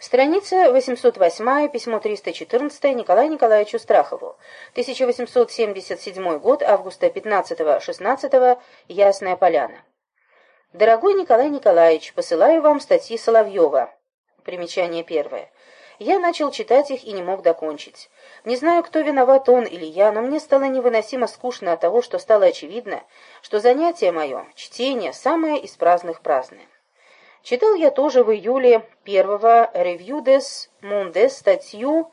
Страница 808, письмо 314 Николаю Николаевичу Страхову. 1877 год, августа 15-16, Ясная Поляна. Дорогой Николай Николаевич, посылаю вам статьи Соловьева. Примечание первое. Я начал читать их и не мог докончить. Не знаю, кто виноват, он или я, но мне стало невыносимо скучно от того, что стало очевидно, что занятие мое, чтение, самое из праздных праздное. Читал я тоже в июле первого «Review des Mondes» статью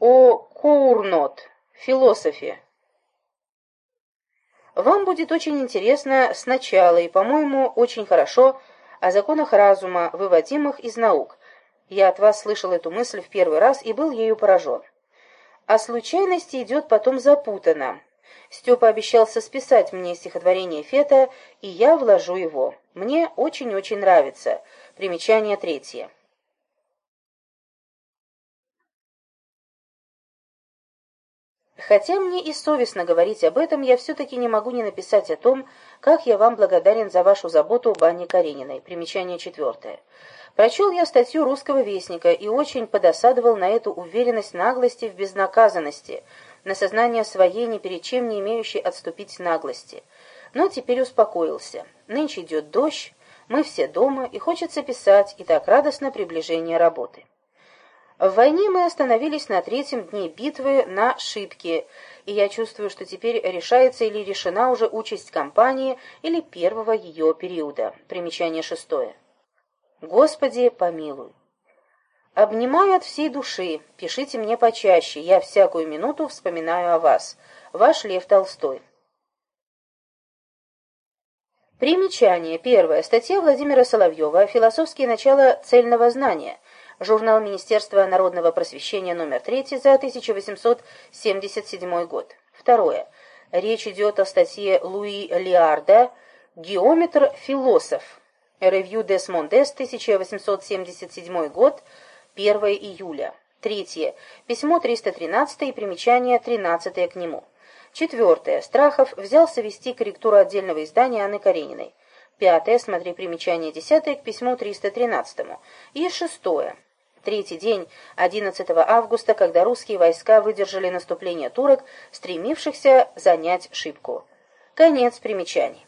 о Коурнот, философе. Вам будет очень интересно сначала и, по-моему, очень хорошо о законах разума, выводимых из наук. Я от вас слышал эту мысль в первый раз и был ею поражен. О случайности идет потом запутанно. Степа обещался списать мне стихотворение Фета, и я вложу его. Мне очень-очень нравится. Примечание третье. Хотя мне и совестно говорить об этом, я все-таки не могу не написать о том, как я вам благодарен за вашу заботу об Анне Карениной. Примечание четвертое. Прочел я статью «Русского вестника» и очень подосадовал на эту уверенность наглости в безнаказанности – на сознание своей ни перед чем не имеющей отступить наглости. Но теперь успокоился. Нынче идет дождь, мы все дома, и хочется писать, и так радостно приближение работы. В войне мы остановились на третьем дне битвы на Шитке, и я чувствую, что теперь решается или решена уже участь кампании или первого ее периода. Примечание шестое. Господи, помилуй. Обнимаю от всей души. Пишите мне почаще. Я всякую минуту вспоминаю о вас. Ваш Лев Толстой. Примечание. Первое. Статья Владимира Соловьева «Философские начала цельного знания». Журнал Министерства народного просвещения номер 3 за 1877 год. Второе. Речь идет о статье Луи Лиарда «Геометр-философ». Ревью des Mondes, 1877 год, 1 июля. Третье. Письмо 313 и примечание 13 к нему. Четвертое. Страхов взялся вести корректуру отдельного издания Анны Карениной. Пятое. Смотри примечание 10 к письму 313. И шестое. Третий день 11 августа, когда русские войска выдержали наступление турок, стремившихся занять Шибку. Конец примечаний.